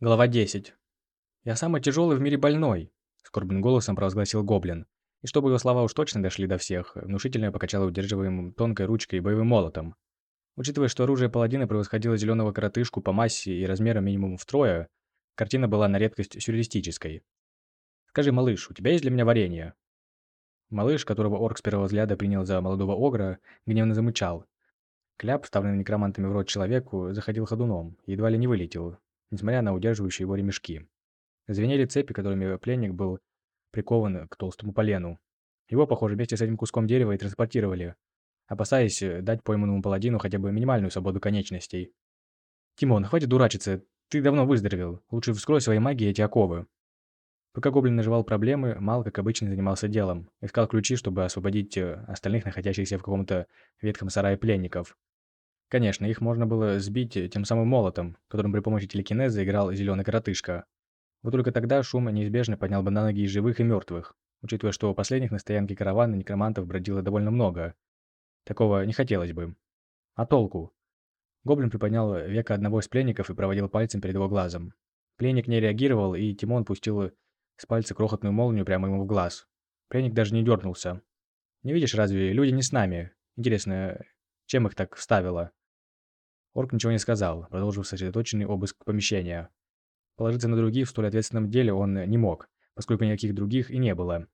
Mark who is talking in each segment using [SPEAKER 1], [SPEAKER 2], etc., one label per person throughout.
[SPEAKER 1] Глава 10. «Я самый тяжелый в мире больной», – скорбным голосом провозгласил Гоблин. И чтобы его слова уж точно дошли до всех, внушительно покачал удерживаемым тонкой ручкой боевым молотом. Учитывая, что оружие паладина превосходило зеленого коротышку по массе и размерам минимум втрое, картина была на редкость сюрреалистической. «Скажи, малыш, у тебя есть для меня варенье?» Малыш, которого орк с первого взгляда принял за молодого огра, гневно замычал. Кляп, вставленный некромантами в рот человеку, заходил ходуном, едва ли не вылетел, несмотря на удерживающие его ремешки. Звенели цепи, которыми пленник был прикован к толстому полену. Его, похоже, вместе с этим куском дерева и транспортировали, опасаясь э, дать пойманному паладину хотя бы минимальную свободу конечностей. «Тимон, хватит дурачиться, ты давно выздоровел, лучше вскрой своей магией эти оковы». Пока Гоблин наживал проблемы, Мал, как обычно, занимался делом. Искал ключи, чтобы освободить э, остальных, находящихся в каком-то ветхом сарае пленников. Конечно, их можно было сбить тем самым молотом, которым при помощи телекинеза играл зеленый коротышка. Вот только тогда шум неизбежно поднял бы на ноги и живых, и мертвых, учитывая, что у последних на стоянке каравана некромантов бродило довольно много. Такого не хотелось бы. А толку? Гоблин приподнял века одного из пленников и проводил пальцем перед его глазом. Пленник не реагировал, и Тимон пустил с пальца крохотную молнию прямо ему в глаз. Пленник даже не дернулся. «Не видишь, разве люди не с нами? Интересно, чем их так вставило?» Орк ничего не сказал, продолжив сосредоточенный обыск помещения. Положиться на других в столь ответственном деле он не мог, поскольку никаких других и не было.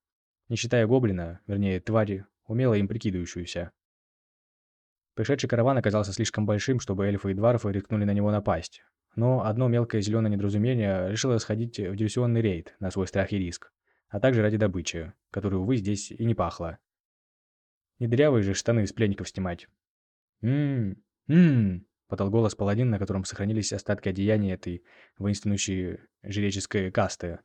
[SPEAKER 1] Не считая гоблина, вернее, твари, умело им прикидывающуюся. Пришедший караван оказался слишком большим, чтобы эльфы и дварфы рискнули на него напасть. Но одно мелкое зеленое недоразумение решило сходить в диверсионный рейд на свой страх и риск, а также ради добычи, которую, увы, здесь и не пахло. Не дырявые же штаны с пленников снимать. «Ммм, ммм», подал голос паладин, на котором сохранились остатки одеяния этой воинствующей жреческой касты.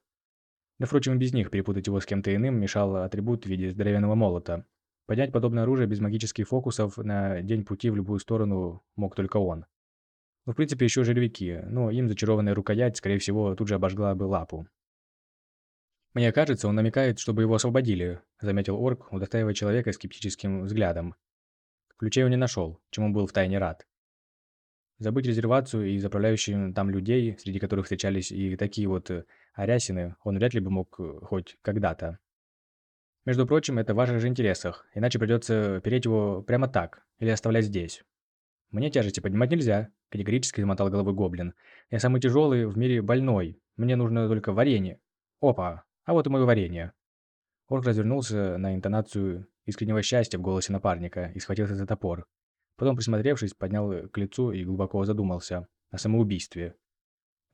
[SPEAKER 1] Да, впрочем, без них перепутать его с кем-то иным мешал атрибут в виде здоровенного молота. Поднять подобное оружие без магических фокусов на день пути в любую сторону мог только он. Ну, в принципе, еще жервяки, но им зачарованная рукоять, скорее всего, тут же обожгла бы лапу. «Мне кажется, он намекает, чтобы его освободили», — заметил орк, удостаивая человека скептическим взглядом. Ключей он не нашел, чему был втайне рад. Забыть резервацию и заправляющих там людей, среди которых встречались и такие вот э, арясины, он вряд ли бы мог э, хоть когда-то. Между прочим, это в ваших же интересах, иначе придется переть его прямо так, или оставлять здесь. Мне тяжести поднимать нельзя, категорически замотал головой гоблин. Я самый тяжелый в мире больной, мне нужно только варенье. Опа, а вот и мое варенье. Орк развернулся на интонацию искреннего счастья в голосе напарника и схватился за топор. Потом, присмотревшись, поднял к лицу и глубоко задумался о самоубийстве.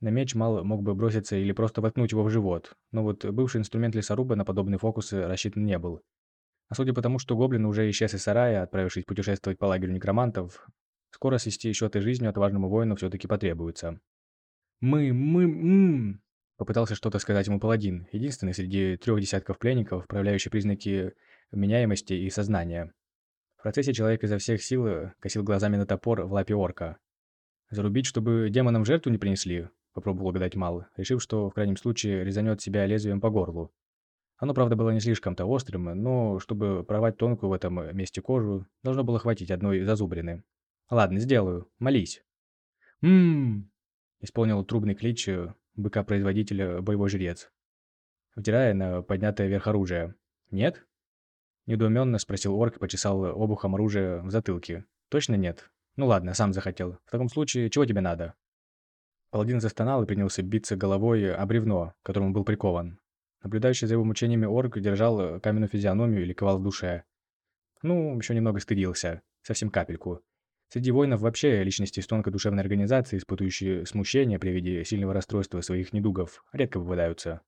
[SPEAKER 1] На меч Мал мог бы броситься или просто воткнуть его в живот, но вот бывший инструмент лесоруба на подобные фокусы рассчитан не был. А судя по тому, что гоблин уже исчез из сарая, отправившись путешествовать по лагерю некромантов, скоро свести счеты жизнью отважному воину все-таки потребуется. «Мы, мы, мм...» Попытался что-то сказать ему паладин, единственный среди трех десятков пленников, проявляющий признаки вменяемости и сознания процессе человек изо всех сил э, косил глазами на топор в лапе орка. «Зарубить, чтобы демонам жертву не принесли?» – попробовал гадать Мал, решив, что в крайнем случае резанет себя лезвием по горлу. Оно, правда, было не слишком-то острым, но чтобы порвать тонкую в этом месте кожу, должно было хватить одной зазубрины. «Ладно, сделаю. Молись». «Ммм!» – исполнил трубный клич э, быка-производителя боевой жрец, втирая на поднятое вверх оружие. «Нет?» Недоуменно спросил орк и почесал обухом оружия в затылке. «Точно нет? Ну ладно, сам захотел. В таком случае, чего тебе надо?» Паладин застонал и принялся биться головой о бревно, к которому был прикован. Наблюдающий за его мучениями орк держал каменную физиономию и ликовал в душе. Ну, еще немного стыдился. Совсем капельку. Среди воинов вообще личности с тонкой душевной организацией, испытывающие смущение при виде сильного расстройства своих недугов, редко попадаются.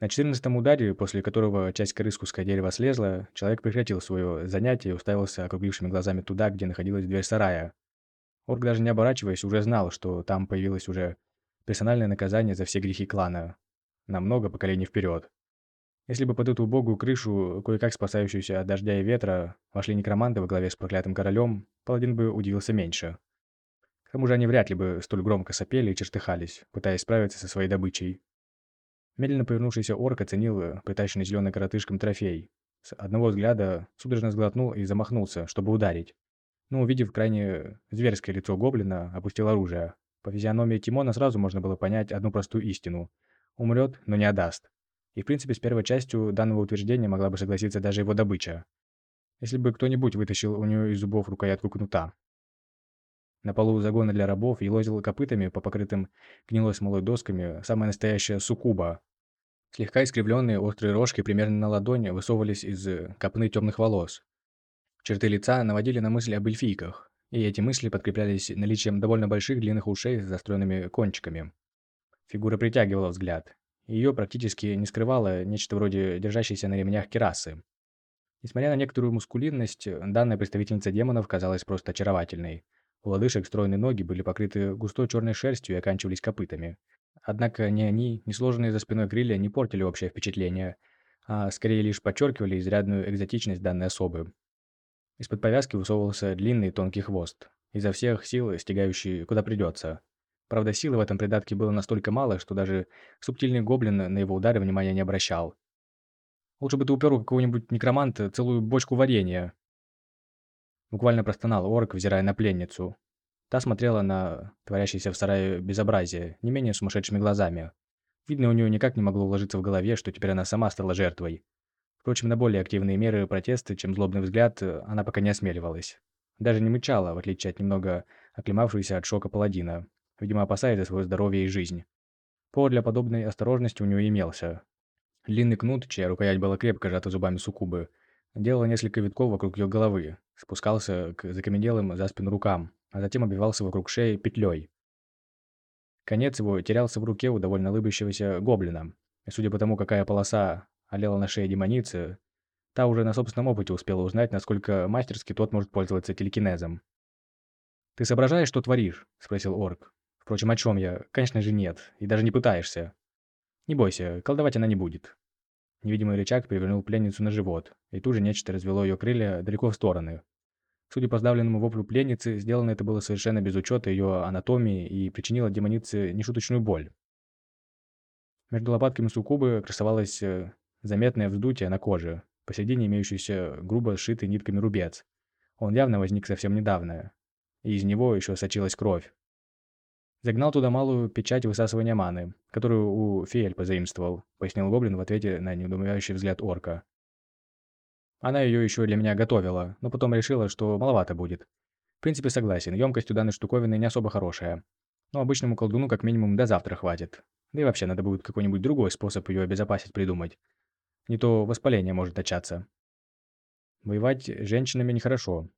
[SPEAKER 1] На четырнадцатом ударе, после которого часть коры с куска дерева слезла, человек прекратил свое занятие и уставился округлившими глазами туда, где находилась дверь сарая. Орк, даже не оборачиваясь, уже знал, что там появилось уже персональное наказание за все грехи клана. На много поколений вперед. Если бы под эту убогую крышу, кое-как спасающуюся от дождя и ветра, вошли некроманты во главе с проклятым королем, паладин бы удивился меньше. К тому же они вряд ли бы столь громко сопели и чертыхались, пытаясь справиться со своей добычей. Медленно повернувшийся орк оценил э, притащенный зеленый коротышком трофей. С одного взгляда судорожно сглотнул и замахнулся, чтобы ударить. Но, увидев крайне зверское лицо гоблина, опустил оружие. По физиономии Тимона сразу можно было понять одну простую истину. Умрет, но не отдаст. И в принципе с первой частью данного утверждения могла бы согласиться даже его добыча. Если бы кто-нибудь вытащил у нее из зубов рукоятку кнута. На полу загона для рабов елозил копытами по покрытым гнилой смолой досками самая настоящая суккуба. Слегка искривленные острые рожки примерно на ладони высовывались из копны темных волос. Черты лица наводили на мысли об эльфийках, и эти мысли подкреплялись наличием довольно больших длинных ушей с застроенными кончиками. Фигура притягивала взгляд. Ее практически не скрывало нечто вроде держащейся на ремнях керасы. Несмотря на некоторую мускулинность, данная представительница демонов казалась просто очаровательной. У лодыжек стройные ноги были покрыты густой черной шерстью и оканчивались копытами. Однако ни они, ни сложенные за спиной крылья не портили общее впечатление, а скорее лишь подчеркивали изрядную экзотичность данной особы. Из-под повязки высовывался длинный тонкий хвост, изо всех сил стягающий куда придется. Правда, силы в этом придатке было настолько мало, что даже субтильный гоблин на его удары внимания не обращал. Лучше бы ты упер у какого-нибудь некроманта целую бочку варенья. Буквально простонал орк, взирая на пленницу. Та смотрела на творящееся в сарае безобразие, не менее сумасшедшими глазами. Видно, у нее никак не могло уложиться в голове, что теперь она сама стала жертвой. Впрочем, на более активные меры протеста, чем злобный взгляд, она пока не осмеливалась. Даже не мычала, в отличие от немного оклемавшегося от шока паладина. Видимо, опасаясь за свое здоровье и жизнь. Повод для подобной осторожности у нее имелся. Длинный кнут, чья рукоять была крепко сжата зубами суккубы, делал несколько витков вокруг ее головы, спускался к закаменелым за спину рукам, а затем обвивался вокруг шеи петлей. Конец его терялся в руке у довольно лыбящегося гоблина, и судя по тому, какая полоса олела на шее демоницы, та уже на собственном опыте успела узнать, насколько мастерски тот может пользоваться телекинезом. «Ты соображаешь, что творишь?» – спросил орк. «Впрочем, о чем я? Конечно же нет, и даже не пытаешься. Не бойся, колдовать она не будет». Невидимый рычаг перевернул пленницу на живот, и тут же нечто развело ее крылья далеко в стороны. Судя по сдавленному воплю пленницы, сделано это было совершенно без учета ее анатомии и причинило демонице нешуточную боль. Между лопатками суккубы красовалось э, заметное вздутие на коже, посередине имеющийся грубо сшитый нитками рубец. Он явно возник совсем недавно, и из него еще сочилась кровь. Загнал туда малую печать высасывания маны, которую у Фиэль позаимствовал, пояснил Гоблин в ответе на недоумевающий взгляд орка. Она ее еще для меня готовила, но потом решила, что маловато будет. В принципе, согласен, емкость у данной штуковины не особо хорошая. Но обычному колдуну как минимум до завтра хватит. Да и вообще надо будет какой-нибудь другой способ ее обезопасить придумать. Не то воспаление может начаться. Воевать с женщинами нехорошо.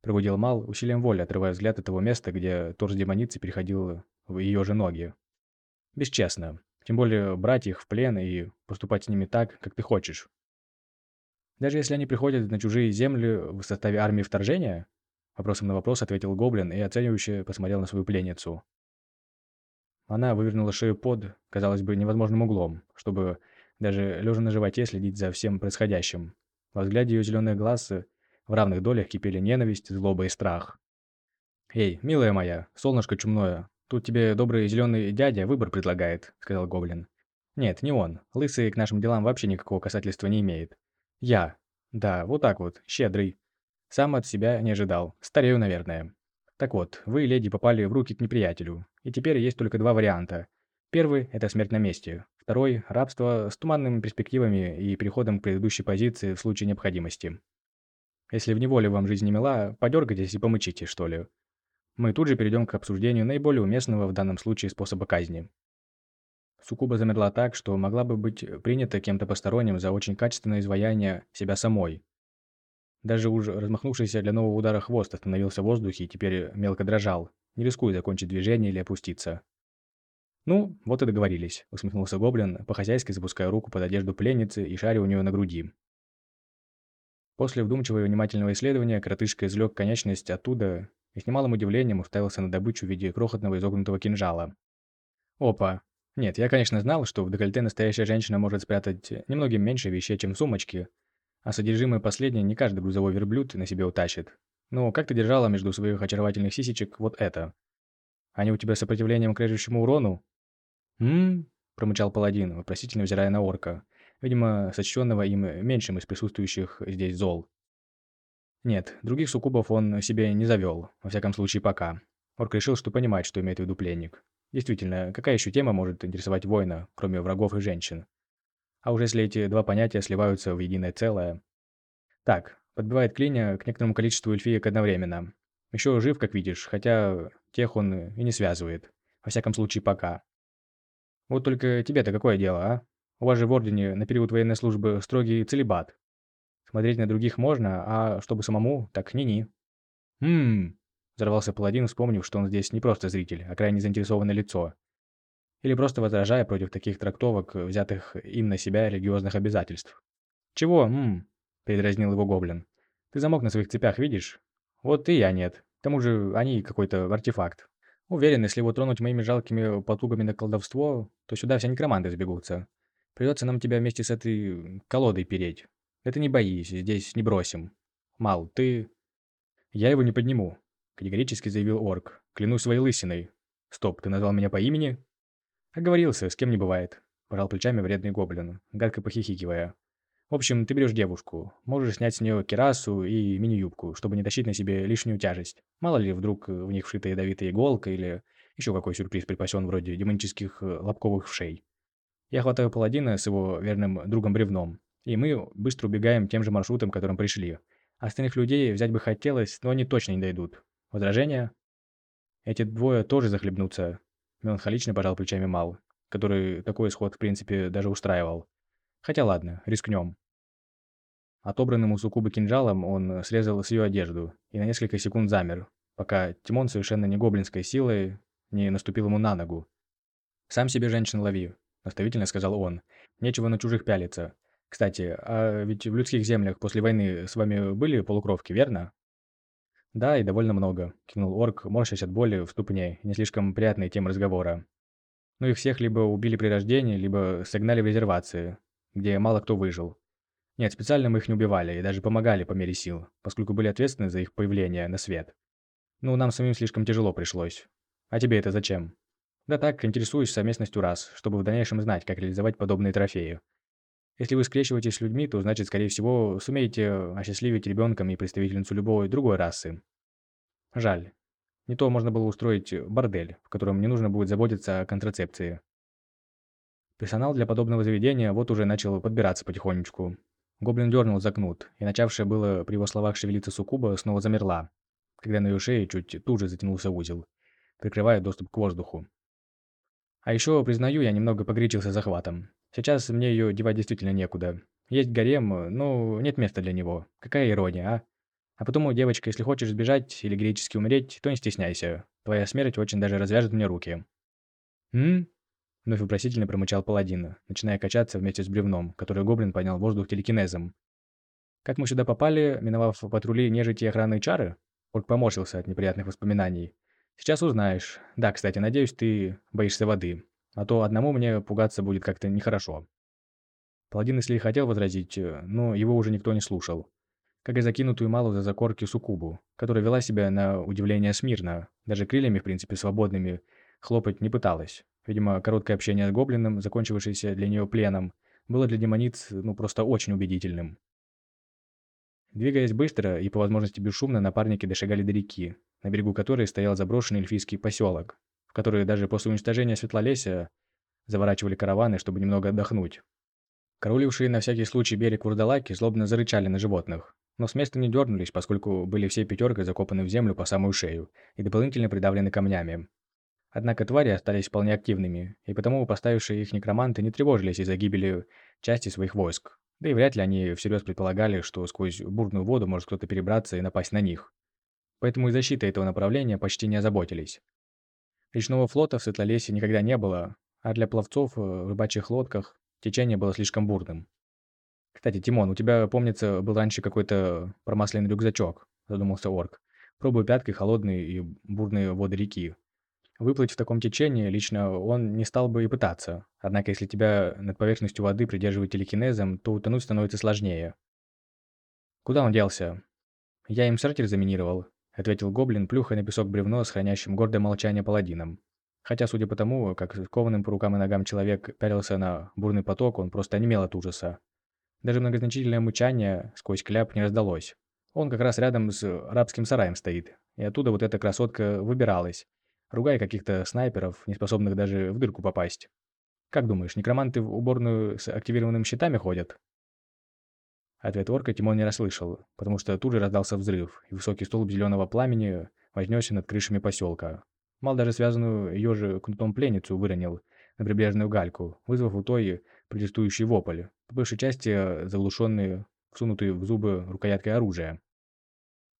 [SPEAKER 1] Пробудил Мал усилием воли, отрывая взгляд от того места, где торс демоницы переходил в ее же ноги. Бесчестно. Тем более брать их в плен и поступать с ними так, как ты хочешь. Даже если они приходят на чужие земли в составе армии вторжения? Вопросом на вопрос ответил Гоблин и оценивающе посмотрел на свою пленницу. Она вывернула шею под, казалось бы, невозможным углом, чтобы даже лежа на животе следить за всем происходящим. Во взгляде ее зеленых глаз в равных долях кипели ненависть, злоба и страх. «Эй, милая моя, солнышко чумное, «Тут тебе добрый зеленый дядя выбор предлагает», — сказал Гоблин. «Нет, не он. Лысый к нашим делам вообще никакого касательства не имеет. Я. Да, вот так вот, щедрый. Сам от себя не ожидал. Старею, наверное. Так вот, вы, леди, попали в руки к неприятелю. И теперь есть только два варианта. Первый – это смерть на месте. Второй – рабство с туманными перспективами и переходом к предыдущей позиции в случае необходимости. Если в неволе вам жизнь не мила, подергайтесь и помычите, что ли. Мы тут же перейдем к обсуждению наиболее уместного в данном случае способа казни. Сукуба замерла так, что могла бы быть принята кем-то посторонним за очень качественное изваяние себя самой. Даже уж размахнувшийся для нового удара хвост остановился в воздухе и теперь мелко дрожал, не рискуя закончить движение или опуститься. «Ну, вот и договорились», — усмехнулся Гоблин, по-хозяйски запуская руку под одежду пленницы и шаря у нее на груди. После вдумчивого и внимательного исследования коротышка извлек конечность оттуда и с немалым удивлением уставился на добычу в виде крохотного изогнутого кинжала. Опа. Нет, я, конечно, знал, что в декольте настоящая женщина может спрятать немногим меньше вещей, чем в сумочке, а содержимое последнее не каждый грузовой верблюд на себе утащит. Но как ты держала между своих очаровательных сисечек вот это? Они у тебя сопротивлением к режущему урону? «М-м-м», промычал паладин, вопросительно взирая на орка, видимо, сочтенного им меньшим из присутствующих здесь зол. Нет, других суккубов он себе не завел, во всяком случае пока. Орк решил, что понимает, что имеет в виду пленник. Действительно, какая еще тема может интересовать воина, кроме врагов и женщин? А уже если эти два понятия сливаются в единое целое... Так, подбивает клиня к некоторому количеству эльфиек одновременно. Еще жив, как видишь, хотя тех он и не связывает. Во всяком случае, пока. Вот только тебе-то какое дело, а? У вас же в Ордене на период военной службы строгий целебат. Смотреть на других можно, а чтобы самому, так ни-ни. Хм, взорвался паладин, вспомнив, что он здесь не просто зритель, а крайне заинтересованное лицо. Или просто возражая против таких трактовок, взятых им на себя религиозных обязательств. «Чего? Ммм», — передразнил его гоблин. «Ты замок на своих цепях видишь? Вот и я нет. К тому же они какой-то артефакт. Уверен, если его тронуть моими жалкими потугами на колдовство, то сюда все некроманты сбегутся. Придется нам тебя вместе с этой колодой переть. Это не боись, здесь не бросим. Мал, ты... Я его не подниму, категорически заявил орк. Клянусь своей лысиной. Стоп, ты назвал меня по имени? Оговорился, с кем не бывает. Пожал плечами вредный гоблин, гадко похихикивая. В общем, ты берешь девушку, можешь снять с нее кирасу и мини-юбку, чтобы не тащить на себе лишнюю тяжесть. Мало ли, вдруг в них вшита ядовитая иголка или еще какой сюрприз припасен вроде демонических э, лобковых вшей. Я хватаю паладина с его верным другом Бревном, и мы быстро убегаем тем же маршрутом, которым пришли. Остальных людей взять бы хотелось, но они точно не дойдут. Возражения? Эти двое тоже захлебнутся. Меланхолично пожал плечами Мал, который такой исход в принципе даже устраивал. Хотя ладно, рискнем. Отобранным у Сукубы кинжалом он срезал с ее одежду и на несколько секунд замер, пока Тимон совершенно не гоблинской силой не наступил ему на ногу. «Сам себе женщин лови», – наставительно сказал он. «Нечего на чужих пялиться. Кстати, а ведь в людских землях после войны с вами были полукровки, верно?» «Да, и довольно много», – кивнул орк, морщась от боли в ступне, не слишком приятной темы разговора. «Ну их всех либо убили при рождении, либо согнали в резервации, где мало кто выжил. Нет, специально мы их не убивали и даже помогали по мере сил, поскольку были ответственны за их появление на свет. Ну, нам самим слишком тяжело пришлось. А тебе это зачем? Да так, интересуюсь совместностью раз, чтобы в дальнейшем знать, как реализовать подобные трофеи. Если вы скрещиваетесь с людьми, то значит, скорее всего, сумеете осчастливить ребенком и представительницу любой другой расы. Жаль. Не то можно было устроить бордель, в котором не нужно будет заботиться о контрацепции. Персонал для подобного заведения вот уже начал подбираться потихонечку. Гоблин дернул за кнут, и начавшая было при его словах шевелиться суккуба снова замерла, когда на ее шее чуть тут же затянулся узел, прикрывая доступ к воздуху. А еще, признаю, я немного погречился захватом. Сейчас мне ее девать действительно некуда. Есть гарем, но нет места для него. Какая ирония, а? А потому, девочка, если хочешь сбежать или гречески умереть, то не стесняйся. Твоя смерть очень даже развяжет мне руки. М? Вновь вопросительно промычал паладин, начиная качаться вместе с бревном, который гоблин поднял воздух телекинезом. «Как мы сюда попали, миновав патрули нежити и охранные чары?» Орк поморщился от неприятных воспоминаний. «Сейчас узнаешь. Да, кстати, надеюсь, ты боишься воды. А то одному мне пугаться будет как-то нехорошо». Паладин, если и хотел возразить, но его уже никто не слушал. Как и закинутую малу за закорки суккубу, которая вела себя на удивление смирно, даже крыльями, в принципе, свободными, хлопать не пыталась. Видимо, короткое общение с гоблином, закончившееся для нее пленом, было для демониц ну просто очень убедительным. Двигаясь быстро и по возможности бесшумно, напарники дошагали до реки, на берегу которой стоял заброшенный эльфийский поселок, в который даже после уничтожения Светлолесия заворачивали караваны, чтобы немного отдохнуть. Караулившие на всякий случай берег вурдалаки злобно зарычали на животных, но с места не дернулись, поскольку были все пятеркой закопаны в землю по самую шею и дополнительно придавлены камнями, Однако твари остались вполне активными, и потому поставившие их некроманты не тревожились из-за гибели части своих войск. Да и вряд ли они всерьез предполагали, что сквозь бурную воду может кто-то перебраться и напасть на них. Поэтому и защитой этого направления почти не озаботились. Речного флота в Светлолесе никогда не было, а для пловцов в рыбачьих лодках течение было слишком бурным. «Кстати, Тимон, у тебя, помнится, был раньше какой-то промасленный рюкзачок», – задумался орк. «Пробую пяткой холодные и бурные воды реки. Выплыть в таком течении лично он не стал бы и пытаться. Однако если тебя над поверхностью воды придерживать телекинезом, то утонуть становится сложнее. Куда он делся? Я им сортир заминировал, ответил гоблин, плюхая на песок бревно с хранящим гордое молчание паладином. Хотя, судя по тому, как скованным по рукам и ногам человек пялился на бурный поток, он просто онемел от ужаса. Даже многозначительное мычание сквозь кляп не раздалось. Он как раз рядом с рабским сараем стоит, и оттуда вот эта красотка выбиралась, ругая каких-то снайперов, не способных даже в дырку попасть. Как думаешь, некроманты в уборную с активированными щитами ходят? Ответ орка Тимон не расслышал, потому что тут же раздался взрыв, и высокий столб зеленого пламени вознесся над крышами поселка. Мал даже связанную ее же кнутом пленницу выронил на прибрежную гальку, вызвав у той протестующий вопль, по большей части заглушенные, всунутые в зубы рукояткой оружия.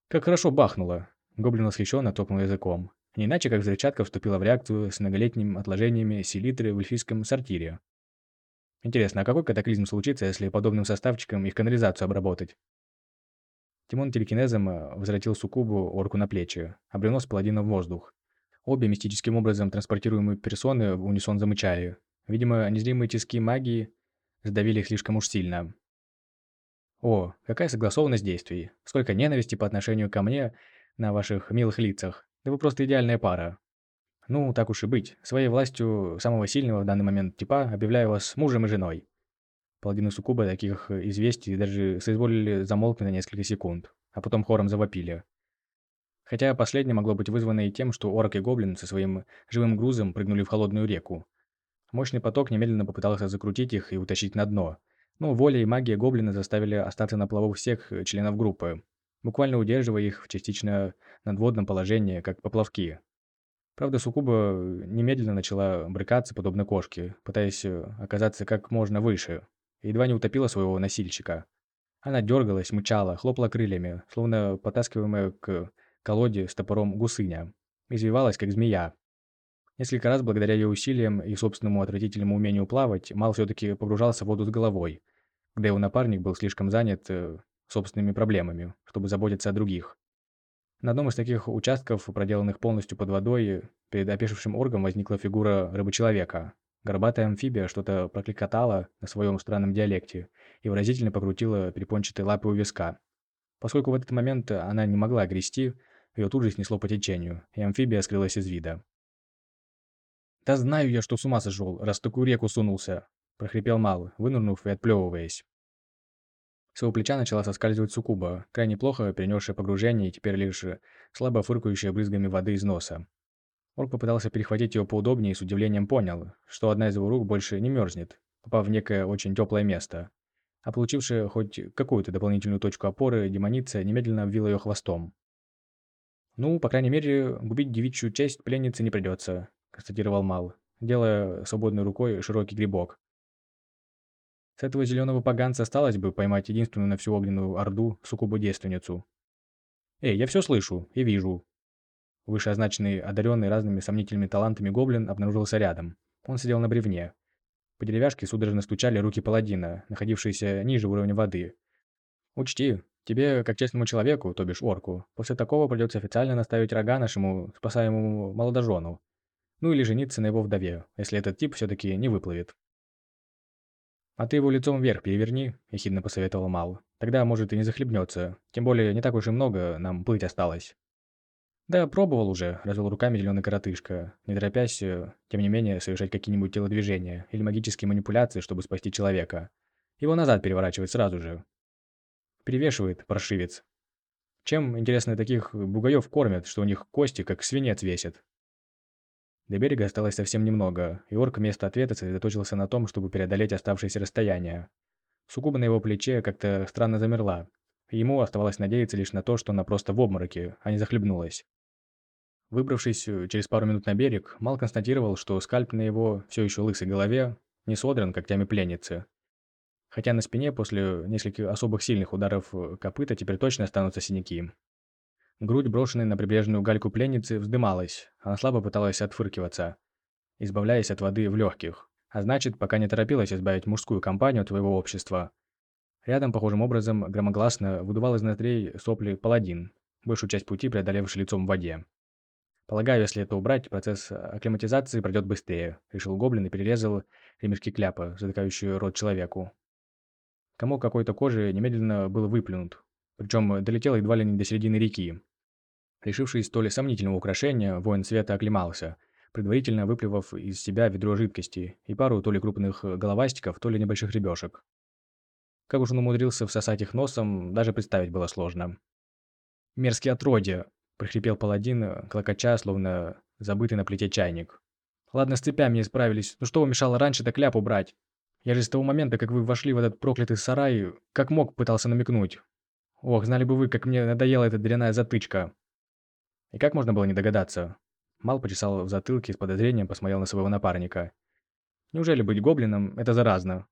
[SPEAKER 1] Как хорошо бахнуло. Гоблин восхищенно топнул языком. Не иначе, как взрывчатка вступила в реакцию с многолетними отложениями селитры в эльфийском сортире. Интересно, а какой катаклизм случится, если подобным составчиком их канализацию обработать? Тимон телекинезом э, возвратил суккубу орку на плечи, а бревно с паладина в воздух. Обе мистическим образом транспортируемые персоны в унисон замычали. Видимо, незримые тиски магии сдавили их слишком уж сильно. О, какая согласованность действий. Сколько ненависти по отношению ко мне на ваших милых лицах. Да вы просто идеальная пара. Ну, так уж и быть. Своей властью самого сильного в данный момент типа объявляю вас мужем и женой. Паладины Сукуба таких известий даже соизволили замолкнуть на несколько секунд, а потом хором завопили. Хотя последнее могло быть вызвано и тем, что орк и гоблин со своим живым грузом прыгнули в холодную реку. Мощный поток немедленно попытался закрутить их и утащить на дно. Но воля и магия гоблина заставили остаться на плаву всех членов группы, буквально удерживая их в частично надводном положении, как поплавки. Правда, Сукуба э, немедленно начала брыкаться, подобно кошке, пытаясь э, оказаться как можно выше, и едва не утопила своего носильщика. Она дергалась, мычала, хлопала крыльями, словно потаскиваемая к колоде с топором гусыня. Извивалась, как змея. Несколько раз, благодаря ее усилиям и собственному отвратительному умению плавать, Мал все-таки погружался в воду с головой, когда его напарник был слишком занят э, собственными проблемами, чтобы заботиться о других. На одном из таких участков, проделанных полностью под водой, перед опешившим оргом возникла фигура рыбочеловека. Горбатая амфибия что-то прокликотала на своем странном диалекте и выразительно покрутила перепончатой лапой у виска. Поскольку в этот момент она не могла грести, ее тут же снесло по течению, и амфибия скрылась из вида. «Да знаю я, что с ума сошел, раз такую реку сунулся!» – прохрипел Мал, вынырнув и отплевываясь. С его плеча начала соскальзывать суккуба, крайне плохо перенесшая погружение и теперь лишь слабо фыркающая брызгами воды из носа. Орк попытался перехватить ее поудобнее и с удивлением понял, что одна из его рук больше не мерзнет, попав в некое очень теплое место. А получившая хоть какую-то дополнительную точку опоры, демоница немедленно обвила ее хвостом. «Ну, по крайней мере, губить девичью честь пленницы не придется», – констатировал Мал, делая свободной рукой широкий грибок. Этого зеленого поганца осталось бы поймать единственную на всю огненную орду суккубу-девственницу. Эй, я все слышу и вижу. Вышеозначенный, одаренный разными сомнительными талантами гоблин обнаружился рядом. Он сидел на бревне. По деревяшке судорожно стучали руки паладина, находившиеся ниже уровня воды. «Учти, тебе, как честному человеку, то бишь орку, после такого придется официально наставить рога нашему спасаемому молодожену. Ну или жениться на его вдове, если этот тип все-таки не выплывет». «А ты его лицом вверх переверни», – ехидно посоветовал Мал. «Тогда, может, и не захлебнется. Тем более, не так уж и много нам плыть осталось». «Да, пробовал уже», – развел руками зеленый коротышка, не торопясь, э, тем не менее, совершать какие-нибудь телодвижения или магические манипуляции, чтобы спасти человека. Его назад переворачивать сразу же. Перевешивает, паршивец. Чем, интересно, таких бугаев кормят, что у них кости, как свинец весят? До берега осталось совсем немного, и орк вместо ответа сосредоточился на том, чтобы преодолеть оставшееся расстояние. Сукуба на его плече как-то странно замерла, ему оставалось надеяться лишь на то, что она просто в обмороке, а не захлебнулась. Выбравшись э, через пару минут на берег, Мал констатировал, что скальп на его все еще лысой голове не содран когтями пленницы. Хотя на спине после нескольких особых сильных ударов э, копыта теперь точно останутся синяки. Грудь, брошенная на прибрежную гальку пленницы, вздымалась. Она слабо пыталась отфыркиваться, избавляясь от воды в легких. А значит, пока не торопилась избавить мужскую компанию от твоего общества. Рядом, похожим образом, громогласно выдувал из ноздрей сопли паладин, большую часть пути преодолевший лицом в воде. Полагаю, если это убрать, процесс акклиматизации пройдет быстрее, решил гоблин и перерезал ремешки кляпа, затыкающие рот человеку. Комок какой-то кожи немедленно был выплюнут, причем долетел едва ли не до середины реки. Решившись столь сомнительного украшения, воин света оклемался, предварительно выплевав из себя ведро жидкости и пару то ли крупных э, головастиков, то ли небольших ребёшек. Как уж он умудрился всосать их носом, даже представить было сложно. «Мерзкие отродья!» – прихрипел паладин, э, клокоча, словно забытый на плите чайник. «Ладно, с цепями не справились, но что мешало раньше-то кляп убрать? Я же с того момента, как вы вошли в этот проклятый сарай, как мог пытался намекнуть. Ох, знали бы вы, как мне надоела эта дряная затычка!» И как можно было не догадаться? Мал почесал в затылке и с подозрением посмотрел на своего напарника. Неужели быть гоблином – это заразно?